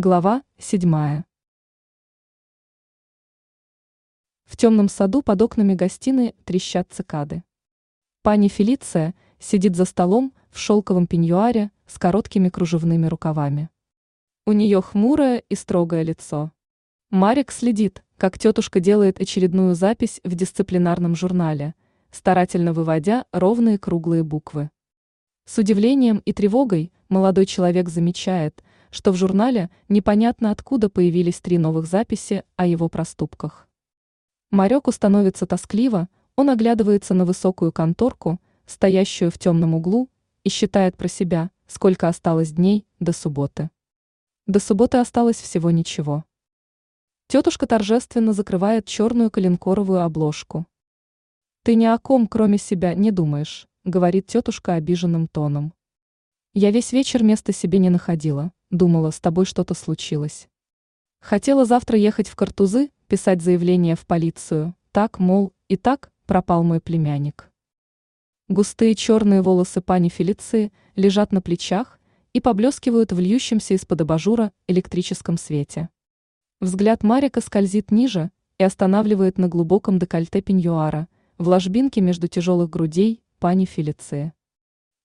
Глава седьмая. В темном саду под окнами гостиной трещат цикады. Пани Фелиция сидит за столом в шелковом пеньюаре с короткими кружевными рукавами. У нее хмурое и строгое лицо. Марик следит, как тетушка делает очередную запись в дисциплинарном журнале, старательно выводя ровные круглые буквы. С удивлением и тревогой молодой человек замечает, что в журнале непонятно откуда появились три новых записи о его проступках. Марёку становится тоскливо, он оглядывается на высокую конторку, стоящую в темном углу, и считает про себя, сколько осталось дней до субботы. До субботы осталось всего ничего. Тетушка торжественно закрывает черную коленкоровую обложку. «Ты ни о ком, кроме себя, не думаешь», — говорит тетушка обиженным тоном. «Я весь вечер места себе не находила, думала, с тобой что-то случилось. Хотела завтра ехать в Картузы, писать заявление в полицию, так, мол, и так пропал мой племянник». Густые черные волосы пани Фелиции лежат на плечах и поблескивают в льющемся из-под абажура электрическом свете. Взгляд Марика скользит ниже и останавливает на глубоком декольте пеньюара, в ложбинке между тяжелых грудей пани Фелиции.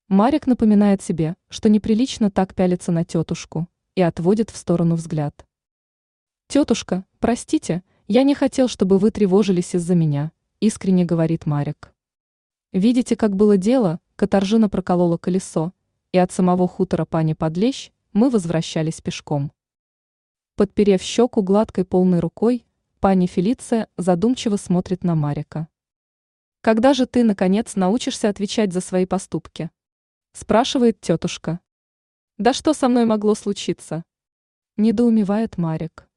Марик напоминает себе, что неприлично так пялиться на тетушку, и отводит в сторону взгляд. «Тетушка, простите, я не хотел, чтобы вы тревожились из-за меня», искренне говорит Марик. Видите, как было дело, Катаржина проколола колесо, и от самого хутора пани Подлещ мы возвращались пешком. Подперев щеку гладкой полной рукой, пани Фелиция задумчиво смотрит на Марика. «Когда же ты, наконец, научишься отвечать за свои поступки?» Спрашивает тетушка. «Да что со мной могло случиться?» недоумевает Марик.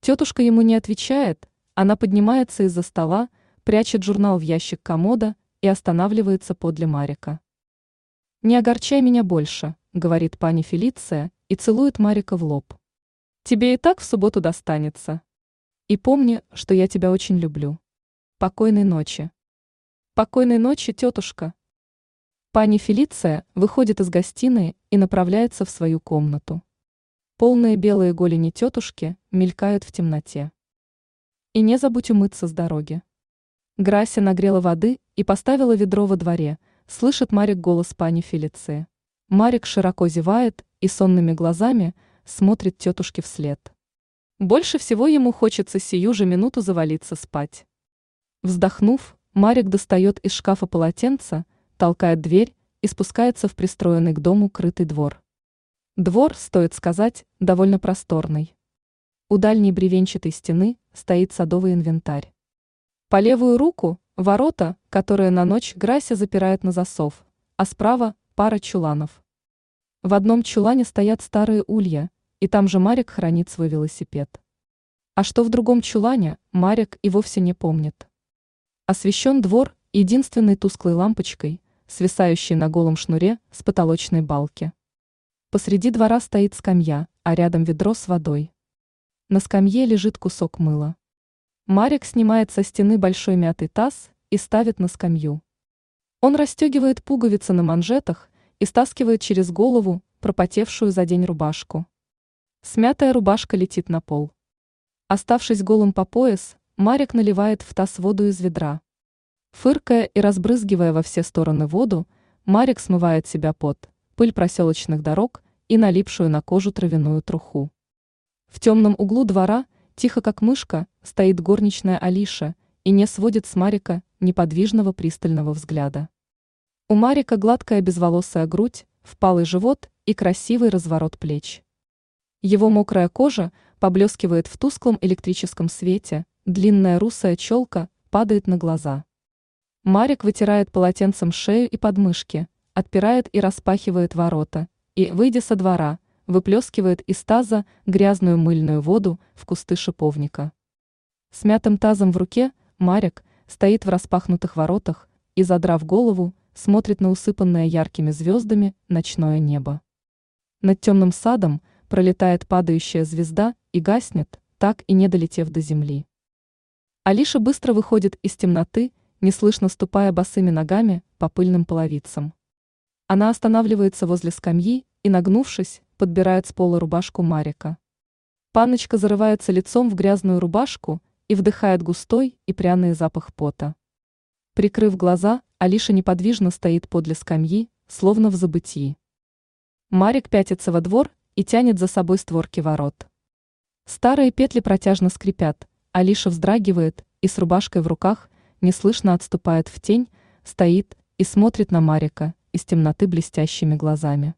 Тетушка ему не отвечает, она поднимается из-за стола, прячет журнал в ящик комода и останавливается подле Марика. «Не огорчай меня больше», — говорит пани Фелиция и целует Марика в лоб. «Тебе и так в субботу достанется. И помни, что я тебя очень люблю. Покойной ночи». «Покойной ночи, тетушка». Пани Фелиция выходит из гостиной и направляется в свою комнату. Полные белые голени тетушки мелькают в темноте. И не забудь умыться с дороги. Грася нагрела воды и поставила ведро во дворе, слышит Марик голос пани Фелиции. Марик широко зевает и сонными глазами смотрит тетушке вслед. Больше всего ему хочется сию же минуту завалиться спать. Вздохнув, Марик достает из шкафа полотенце, толкает дверь и спускается в пристроенный к дому крытый двор. Двор, стоит сказать, довольно просторный. У дальней бревенчатой стены стоит садовый инвентарь. По левую руку – ворота, которые на ночь Грася запирает на засов, а справа – пара чуланов. В одном чулане стоят старые улья, и там же Марик хранит свой велосипед. А что в другом чулане, Марик и вовсе не помнит. Освещен двор единственной тусклой лампочкой, свисающей на голом шнуре с потолочной балки. Посреди двора стоит скамья, а рядом ведро с водой. На скамье лежит кусок мыла. Марик снимает со стены большой мятый таз и ставит на скамью. Он расстегивает пуговицы на манжетах и стаскивает через голову пропотевшую за день рубашку. Смятая рубашка летит на пол. Оставшись голым по пояс, Марик наливает в таз воду из ведра. Фыркая и разбрызгивая во все стороны воду, Марик смывает себя пот, пыль проселочных дорог и налипшую на кожу травяную труху. В темном углу двора Тихо как мышка стоит горничная Алиша и не сводит с Марика неподвижного пристального взгляда. У Марика гладкая безволосая грудь, впалый живот и красивый разворот плеч. Его мокрая кожа поблескивает в тусклом электрическом свете, длинная русая челка падает на глаза. Марик вытирает полотенцем шею и подмышки, отпирает и распахивает ворота, и, выйдя со двора, выплескивает из таза грязную мыльную воду в кусты шиповника. С мятым тазом в руке Марик стоит в распахнутых воротах и, задрав голову, смотрит на усыпанное яркими звездами ночное небо. Над темным садом пролетает падающая звезда и гаснет, так и не долетев до земли. Алиша быстро выходит из темноты, неслышно ступая босыми ногами по пыльным половицам. Она останавливается возле скамьи и, нагнувшись, подбирает с пола рубашку Марика. Паночка зарывается лицом в грязную рубашку и вдыхает густой и пряный запах пота. Прикрыв глаза, Алиша неподвижно стоит подле скамьи, словно в забытии. Марик пятится во двор и тянет за собой створки ворот. Старые петли протяжно скрипят, Алиша вздрагивает и с рубашкой в руках неслышно отступает в тень, стоит и смотрит на Марика из темноты блестящими глазами.